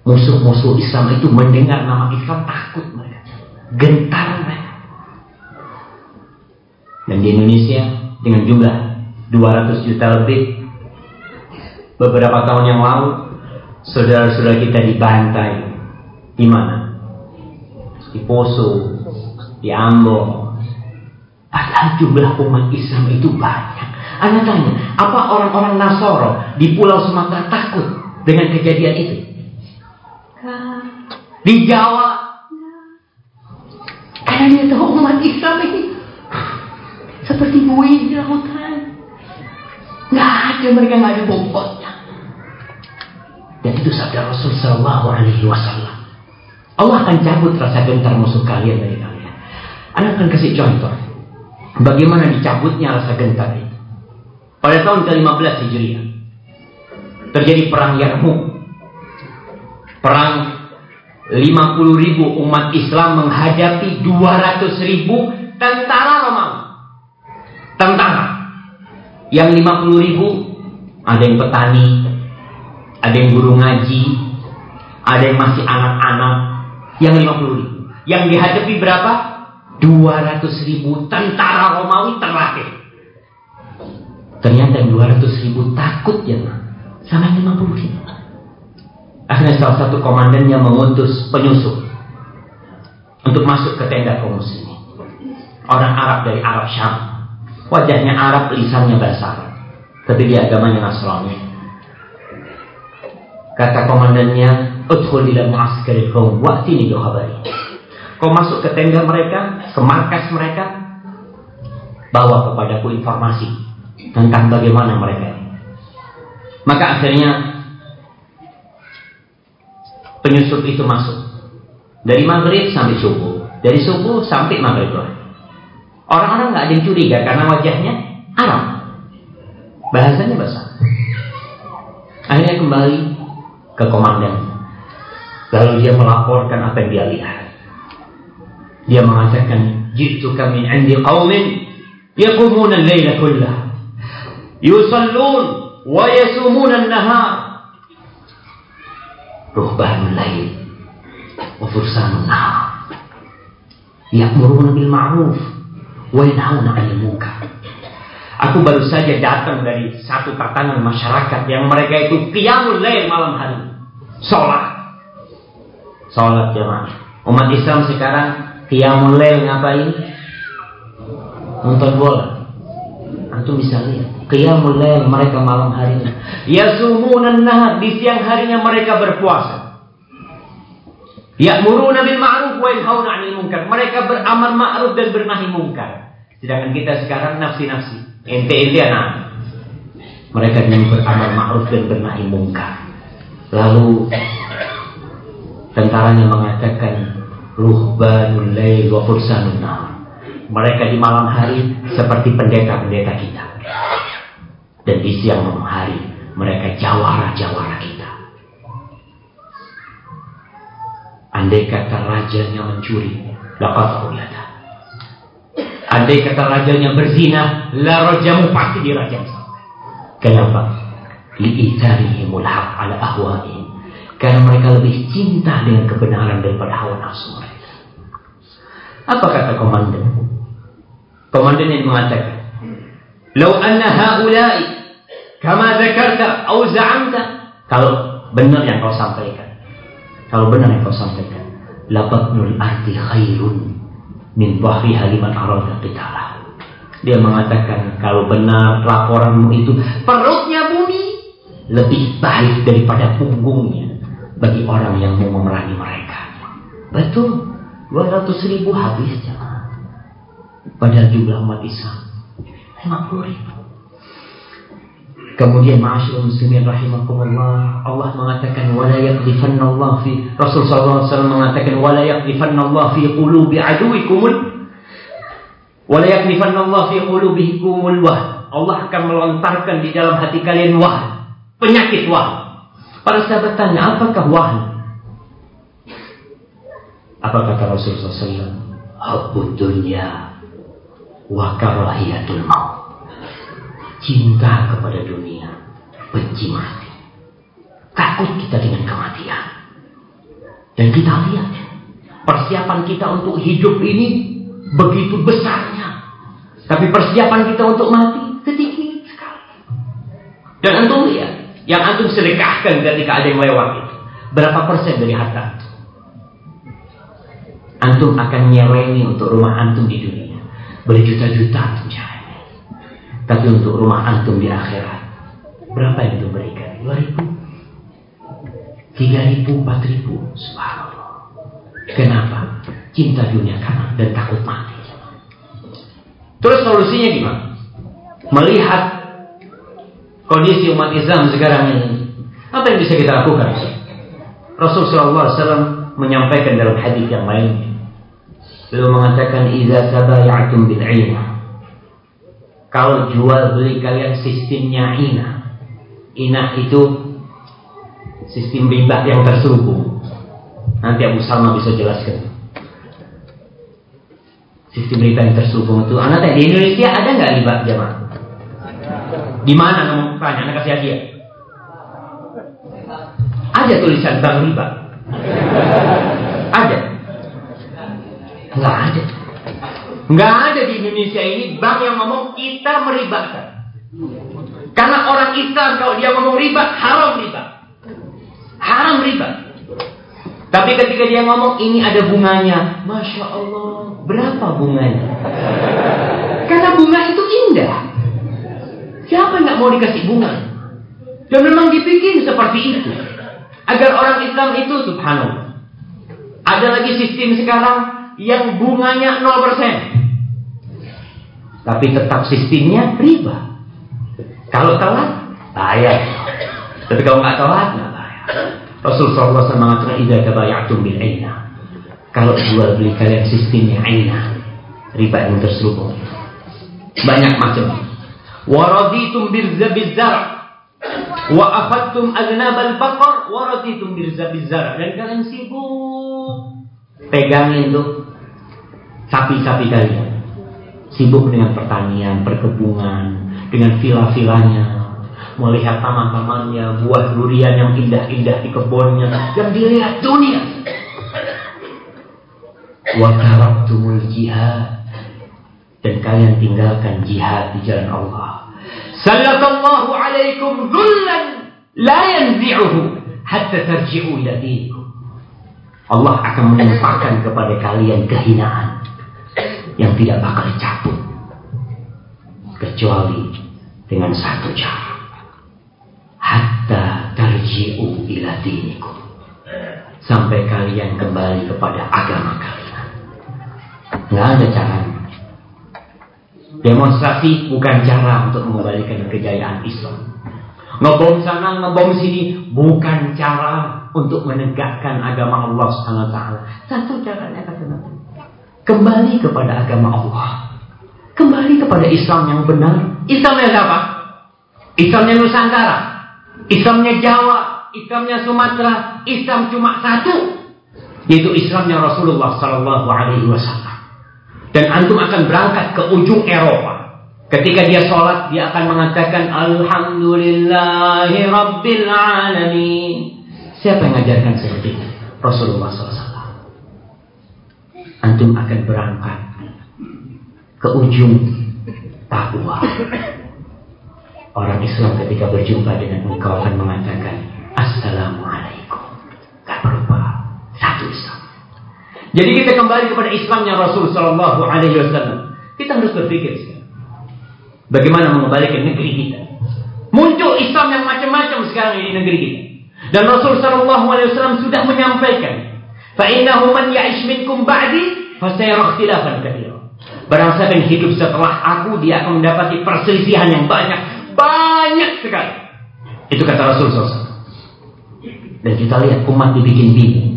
Musuh-musuh Islam itu mendengar nama Islam takut mereka. Gentar mereka. Dan di Indonesia dengan jumlah 200 juta lebih beberapa tahun yang lalu saudara-saudara kita dibantai di mana? Di Poso, di Ambon. Padahal jumlah umat Islam itu banyak. Anda tanya, apa orang-orang Nasoro di Pulau Sumatera takut dengan kejadian itu? Di Jawa, karena dia tahu umat Islam ini seperti buih di lautan. Nggak ada mereka nggak ada bobotnya. Dan itu sabda Rasul Sallallahu Alaihi Wasallam. Allah akan cabut rasa gentar musuh kalian dari kalian. Anda akan kasih contoh. Bagaimana dicabutnya rasa gentar itu. Pada tahun ke-15 Hijriah. Terjadi perang Yarmuk. Perang 50 ribu umat Islam menghadapi 200 ribu tentara Romawi. Tentara. Yang 50 ribu ada yang petani, ada yang guru ngaji, ada yang masih anak-anak, yang 50 ribu. Yang dihadapi berapa? 200 ribu tentara Romawi terlatih. Ternyata yang 200 ribu takut ya, sama 50 ribu. Akhirnya salah satu komandannya mengutus penyusup untuk masuk ke tenda kaum muslimin. Orang Arab dari Arab Syam. Wajahnya Arab, lisannya bahasa Arab. Tapi dia agamanya Nasrani. Kata komandannya, Udhul ila mu'askaril kaum wa'tini bi khabari. Kau masuk ke tenda mereka, ke markas mereka, bawa kepadaku informasi tentang bagaimana mereka Maka akhirnya penyusup itu masuk. Dari maghrib sampai subuh. Dari subuh sampai maghrib. Orang-orang nggak ada yang curiga karena wajahnya Arab. Bahasanya bahasa. Akhirnya kembali ke komandan. Lalu dia melaporkan apa yang dia lihat. Dia mengatakan, "Jitu kami indi qaumin yaqumuna al-laila kullah. Yusallun wa yasumuna an-nahar." Ruhbanul lail wa fursanun nahar. Ya'muruna bil ma'ruf wa yanhauna. Aku baru saja datang dari satu tatanan masyarakat yang mereka itu qiyamul lail malam hari. Salat Sholat jamaah. Umat Islam sekarang qiyamul lail ngapain? Nonton bola. Antum bisa lihat. Qiyamul lail mereka malam harinya. Yasumunan nahar. Di siang harinya mereka berpuasa. Ya'muruna bil ma'ruf wa yanhauna 'anil munkar. Mereka beramal ma'ruf dan bernahi munkar. Sedangkan kita sekarang nafsi-nafsi. Ente-ente anak. Mereka yang beramal ma'ruf dan bernahi munkar. Lalu Tentaranya mengatakan ruhbanul lail wa fursanun Mereka di malam hari seperti pendeta-pendeta kita. Dan di siang hari mereka jawara-jawara kita. Andai kata rajanya mencuri, laqad yada. Andai kata rajanya berzina, la rajamu pasti dirajam Kenapa? Li'itarihimul haq ala ahwa'ihim karena mereka lebih cinta dengan kebenaran daripada hawa nafsu mereka. Apa kata komandan? Komandan yang mengatakan, "Lau anna haula'i kama zakarta au za'amta." Kalau benar yang kau sampaikan. Kalau benar yang kau sampaikan, labatnul arti khairun min bahri haliman arada qitalah. Dia mengatakan kalau benar laporanmu itu perutnya bumi lebih baik daripada punggungnya bagi orang yang mau memerangi mereka. Betul, 200 ribu habis jangan. Padahal jumlah umat Islam 50 ribu. Kemudian ma'asyur muslimin rahimakumullah Allah mengatakan wala yaqdhifanna Allah fi Rasul wasallam mengatakan wala yaqdhifanna Allah fi qulubi aduwikumul wala yaqdhifanna Allah fi qulubikumul wah Allah akan melontarkan di dalam hati kalian wah penyakit wah Para sahabat tanya, apakah wahyu? Apa kata Rasulullah SAW? Hubbud dunya wa karahiyatul maut. Cinta kepada dunia benci mati. Takut kita dengan kematian. Dan kita lihat persiapan kita untuk hidup ini begitu besarnya. Tapi persiapan kita untuk mati sedikit sekali. Dan antum lihat, yang antum sedekahkan ketika ada yang lewat itu. Berapa persen dari harta antum? Akan nyelengi untuk rumah antum di dunia. Berjuta-juta antum. Tapi untuk rumah antum di akhirat. Berapa yang antum berikan? 2 ribu? 3 ribu, 4 ribu? Subhanallah. Kenapa? Cinta dunia kanan dan takut mati. Terus solusinya gimana? Melihat kondisi umat Islam sekarang ini. Apa yang bisa kita lakukan? Rasulullah SAW menyampaikan dalam hadis yang lain Beliau mengatakan idza tabayatum bil. Kalau jual beli kalian sistemnya ina. Ina itu sistem riba yang terselubung. Nanti Abu Salma bisa jelaskan. Sistem riba yang terselubung itu. Anak di Indonesia ada nggak riba jamaah? Di mana kamu tanya? Anak kasih hadiah. Ada tulisan bank riba. Ada. Nggak ada. Nggak ada di Indonesia ini bank yang ngomong kita meribakan. Karena orang Islam kalau dia ngomong riba, haram riba. Haram riba. Tapi ketika dia ngomong ini ada bunganya, Masya Allah, berapa bunganya? Karena bunga itu indah. Siapa nggak mau dikasih bunga? Dan memang dibikin seperti itu. Agar orang Islam itu subhanallah. Ada lagi sistem sekarang yang bunganya 0%. Tapi tetap sistemnya riba. Kalau telat, bayar. Tapi kalau nggak telat, nggak bayar. Rasulullah SAW mengatakan, Ida tabayatum bil aina. Kalau jual beli kalian sistemnya aina. Riba yang terselubung. Banyak macam. Waraditum birzabizar. Wa akhadtum agnab al-baqar. Waraditum birzabizar. Dan kalian sibuk. Pegangin tuh sapi-sapi kalian. Sibuk dengan pertanian, perkebunan, dengan villa-villanya, melihat taman-tamannya, buah durian yang indah-indah di kebunnya, yang dilihat dunia. Wa taraktumul jihad dan kalian tinggalkan jihad di jalan Allah. Sallallahu alaikum dhullan la yanzi'uhu hatta tarji'u ila. Allah akan menimpakan kepada kalian kehinaan yang tidak bakal dicabut. Kecuali dengan satu cara. Hatta tarji'u ila dinikum. Sampai kalian kembali kepada agama kalian. Nggak ada caranya demonstrasi bukan cara untuk mengembalikan kejayaan Islam. Ngebom sana ngebom sini bukan cara untuk menegakkan agama Allah Subhanahu wa taala. Satu caranya kata Nabi Kembali kepada agama Allah. Kembali kepada Islam yang benar. Islamnya siapa? Islamnya Nusantara. Islamnya Jawa. Islamnya Sumatera. Islam cuma satu. Yaitu Islamnya Rasulullah Sallallahu Alaihi Wasallam. Dan antum akan berangkat ke ujung Eropa. Ketika dia sholat, dia akan mengatakan Alhamdulillahi Rabbil Alamin. Siapa yang mengajarkan seperti itu? Rasulullah SAW antum akan berangkat ke ujung Papua. Orang Islam ketika berjumpa dengan engkau akan mengatakan Assalamualaikum. Gak berubah. Satu Islam. Jadi kita kembali kepada Islamnya Rasul Sallallahu Alaihi Wasallam. Kita harus berpikir. Bagaimana mengembalikan negeri kita. Muncul Islam yang macam-macam sekarang di negeri kita. Dan Rasul Sallallahu Alaihi Wasallam sudah menyampaikan Fa'innahu man ya'ish minkum ba'di fasayara ikhtilafan katsira. Barang siapa yang hidup setelah aku dia akan mendapati perselisihan yang banyak, banyak sekali. Itu kata Rasul SAW. Dan kita lihat umat dibikin bingung.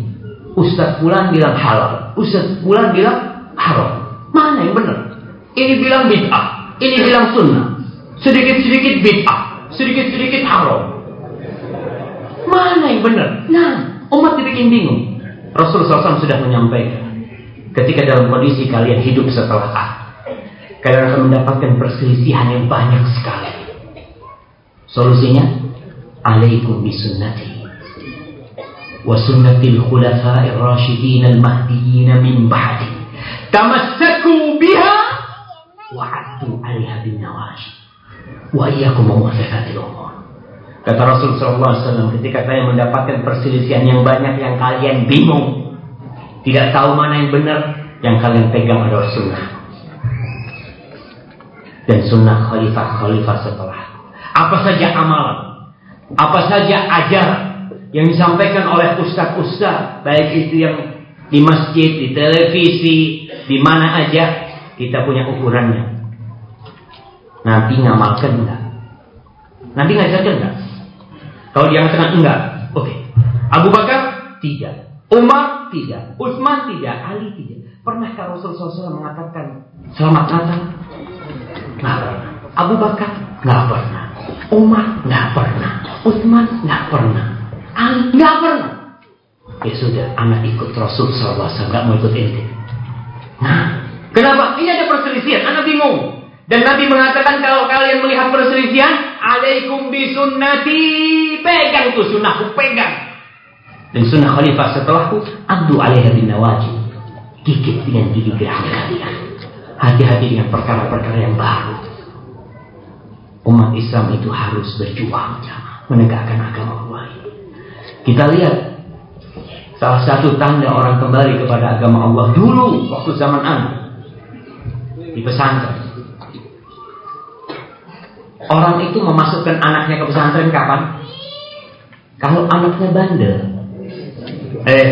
Ustaz Fulan bilang halal, Ustaz Fulan bilang haram. Mana yang benar? Ini bilang bid'ah, ini bilang sunnah. Sedikit-sedikit bid'ah, sedikit-sedikit haram. Mana yang benar? Nah, umat dibikin bingung. Rasulullah SAW sudah menyampaikan ketika dalam kondisi kalian hidup setelah A kalian akan mendapatkan perselisihan yang banyak sekali. Solusinya alaikum bisunnati wa sunnatil khulafa'ir rasyidin al-mahdiyyin min ba'di. Tamassaku biha wa 'addu 'alaiha bin nawaji wa iyyakum muhdatsatil umur Kata Rasul sallallahu alaihi wasallam ketika saya mendapatkan perselisihan yang banyak yang kalian bingung, tidak tahu mana yang benar, yang kalian pegang adalah sunnah. Dan sunnah khalifah-khalifah setelah. Apa saja amalan, apa saja ajaran yang disampaikan oleh ustaz-ustaz, baik itu yang di masjid, di televisi, di mana aja, kita punya ukurannya. Nanti ngamalkan enggak? Nanti ngajarkan enggak? Kalau dia mengatakan enggak, oke. Okay. Abu Bakar tidak. Umar tidak. Utsman tidak. Ali tidak. Pernahkah Rasulullah SAW mengatakan selamat Natal? Nggak pernah. Abu Bakar nggak pernah. Umar nggak pernah. Utsman nggak pernah. Ali nggak pernah. Ya sudah, anak ikut Rasul SAW nggak mau ikut ente. Nah, kenapa? Ini ada perselisihan. Anak bingung. Dan Nabi mengatakan kalau kalian melihat perselisihan, alaikum bisunnati, pegang tuh sunnahku, pegang. Dan sunnah khalifah setelahku, abdu alaiha bin nawajib. Gigit dengan gigi geraham kalian. Hati-hati dengan perkara-perkara yang baru. Umat Islam itu harus berjuang menegakkan agama Allah. Kita lihat salah satu tanda orang kembali kepada agama Allah dulu waktu zaman Anu di pesantren Orang itu memasukkan anaknya ke pesantren kapan? Kalau anaknya bandel. Eh,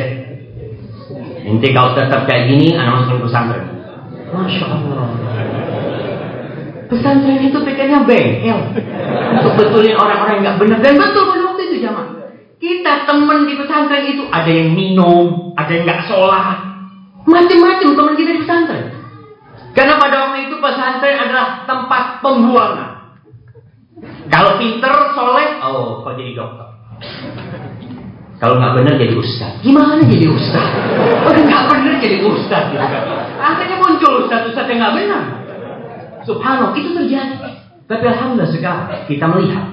nanti kalau tetap kayak gini, anak masuk ke pesantren. Masya Allah. Pesantren itu pikirnya bengkel. Untuk betulin orang-orang yang nggak benar. Dan betul pada waktu itu zaman. Kita temen di pesantren itu ada yang minum, ada yang nggak sholat. Macam-macam teman kita di pesantren. Karena pada waktu itu pesantren adalah tempat pembuangan. Kalau pinter, soleh, oh kok jadi dokter. Kalau nggak benar jadi ustaz. Gimana jadi ustaz? Oh nggak benar jadi ustaz gitu kan. Akhirnya muncul ustaz-ustaz yang nggak benar. Subhanallah, itu terjadi. Tapi alhamdulillah sekarang kita melihat.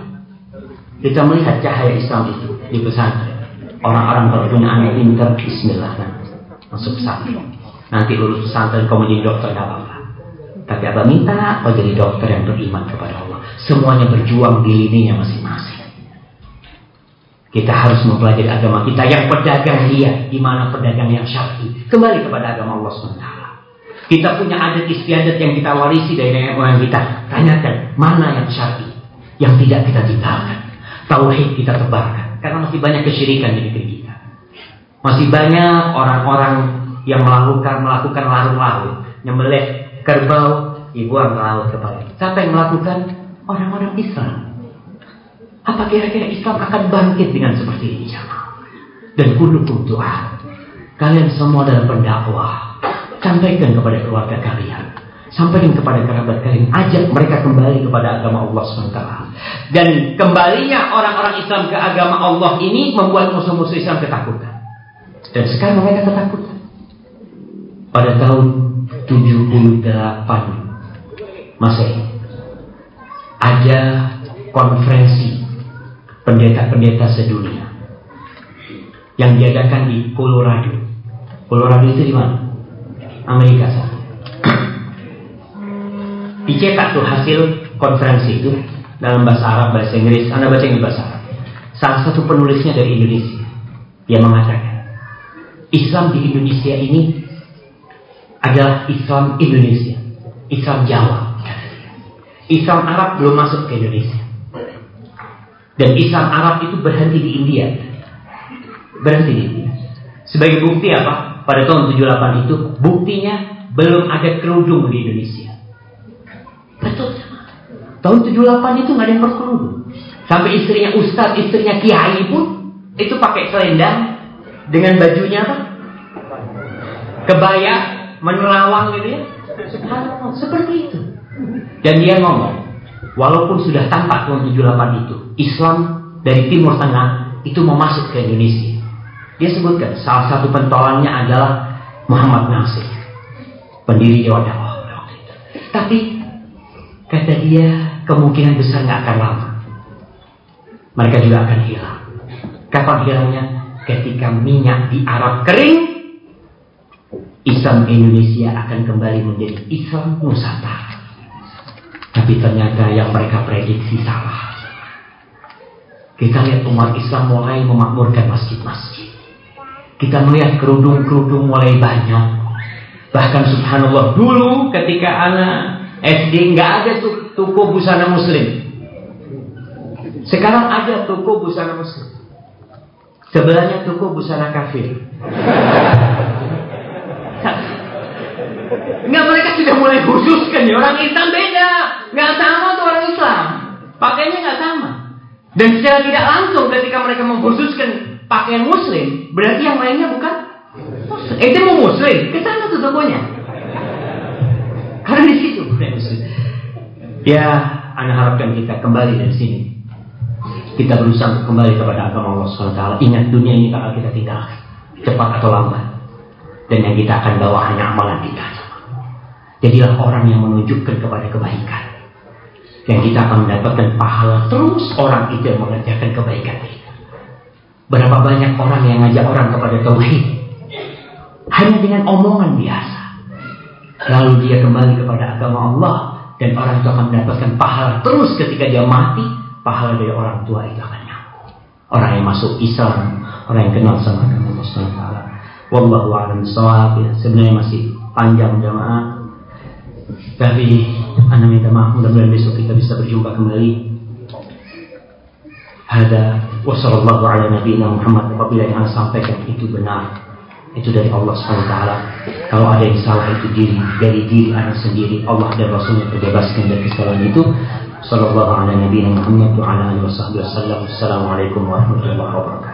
Kita melihat cahaya Islam itu di pesantren. Orang-orang kalau punya anak pinter, bismillah masuk pesantren. Nanti lulus pesantren kamu jadi dokter, nggak apa-apa. Tapi apa minta kau jadi dokter yang beriman kepada Allah. Semuanya berjuang di lininya masing-masing. Kita harus mempelajari agama kita yang pedagang dia, di mana pedagang yang syar'i. Kembali kepada agama Allah SWT. Kita punya adat istiadat yang kita warisi dari nenek moyang kita. Tanyakan, mana yang syar'i? Yang tidak kita tinggalkan. Tauhid kita tebarkan. Karena masih banyak kesyirikan di negeri kita. Masih banyak orang-orang yang melakukan melakukan larut-larut, nyembelih kerbau, dibuang ke laut kepala. Siapa yang melakukan? orang-orang Islam. Apa kira-kira Islam akan bangkit dengan seperti ini jamaah? Dan kulukum doa. Kalian semua adalah pendakwah. Sampaikan kepada keluarga kalian. Sampaikan kepada kerabat kalian. Ajak mereka kembali kepada agama Allah SWT. Dan kembalinya orang-orang Islam ke agama Allah ini membuat musuh-musuh Islam ketakutan. Dan sekarang mereka ketakutan. Pada tahun 78 Masehi ada konferensi pendeta-pendeta sedunia yang diadakan di Colorado. Colorado itu di mana? Amerika sana. Dicetak tuh hasil konferensi itu dalam bahasa Arab, bahasa Inggris. Anda baca ini bahasa Arab. Salah satu penulisnya dari Indonesia. Dia mengatakan, Islam di Indonesia ini adalah Islam Indonesia, Islam Jawa. Islam Arab belum masuk ke Indonesia. Dan Islam Arab itu berhenti di India. Berhenti di India. Sebagai bukti apa? Pada tahun 78 itu, buktinya belum ada kerudung di Indonesia. Betul. Tahun 78 itu nggak ada yang berkerudung. Sampai istrinya ustadz, istrinya kiai pun itu pakai selendang dengan bajunya apa? Kebaya, menelawang gitu ya. Seperti itu. Dan dia ngomong, walaupun sudah tampak tahun 78 itu, Islam dari Timur Tengah itu mau ke Indonesia. Dia sebutkan salah satu pentolannya adalah Muhammad Nasir, pendiri Dewan Dakwah. Tapi kata dia kemungkinan besar nggak akan lama. Mereka juga akan hilang. Kapan hilangnya? Ketika minyak di Arab kering, Islam Indonesia akan kembali menjadi Islam Nusantara. Tapi ternyata yang mereka prediksi salah. Kita lihat umat Islam mulai memakmurkan masjid-masjid. Kita melihat kerudung-kerudung mulai banyak. Bahkan subhanallah dulu ketika anak SD nggak ada tuh toko busana muslim. Sekarang ada toko busana muslim. Sebelahnya toko busana kafir. Nggak mereka sudah mulai khususkan ya orang Islam beda, nggak sama tuh orang Islam, pakainya nggak sama. Dan secara tidak langsung ketika mereka mengkhususkan pakaian muslim, berarti yang lainnya bukan muslim. Eh, itu mau muslim, ke sana tuh tokonya. Karena di situ. Ya, anda harapkan kita kembali dari sini. Kita berusaha kembali kepada agama Allah SWT. Ingat dunia ini bakal kita tinggal cepat atau lambat. Dan yang kita akan bawa hanya amalan kita. Jadilah orang yang menunjukkan kepada kebaikan yang kita akan mendapatkan pahala terus orang itu yang mengerjakan kebaikan itu. Berapa banyak orang yang ngajak orang kepada tauhid hanya dengan omongan biasa. Lalu dia kembali kepada agama Allah dan orang itu akan mendapatkan pahala terus ketika dia mati, pahala dari orang tua itu akan nyambung. Orang yang masuk Islam, orang yang kenal sama agama Allah SWT. Wallahu ya. Sebenarnya masih panjang jamaah. Tapi anda minta maaf mudah-mudahan besok kita bisa berjumpa kembali. Hada wa sallallahu ala nabiyina Muhammad. Apabila yang anda sampaikan itu benar itu dari Allah SWT kalau ada yang salah itu diri dari diri anda sendiri. Allah dan Rasulnya terbebaskan dari kesalahan itu. Sallallahu ala nabiyina Muhammad wa ala alihi wasallam assalamualaikum warahmatullahi wabarakatuh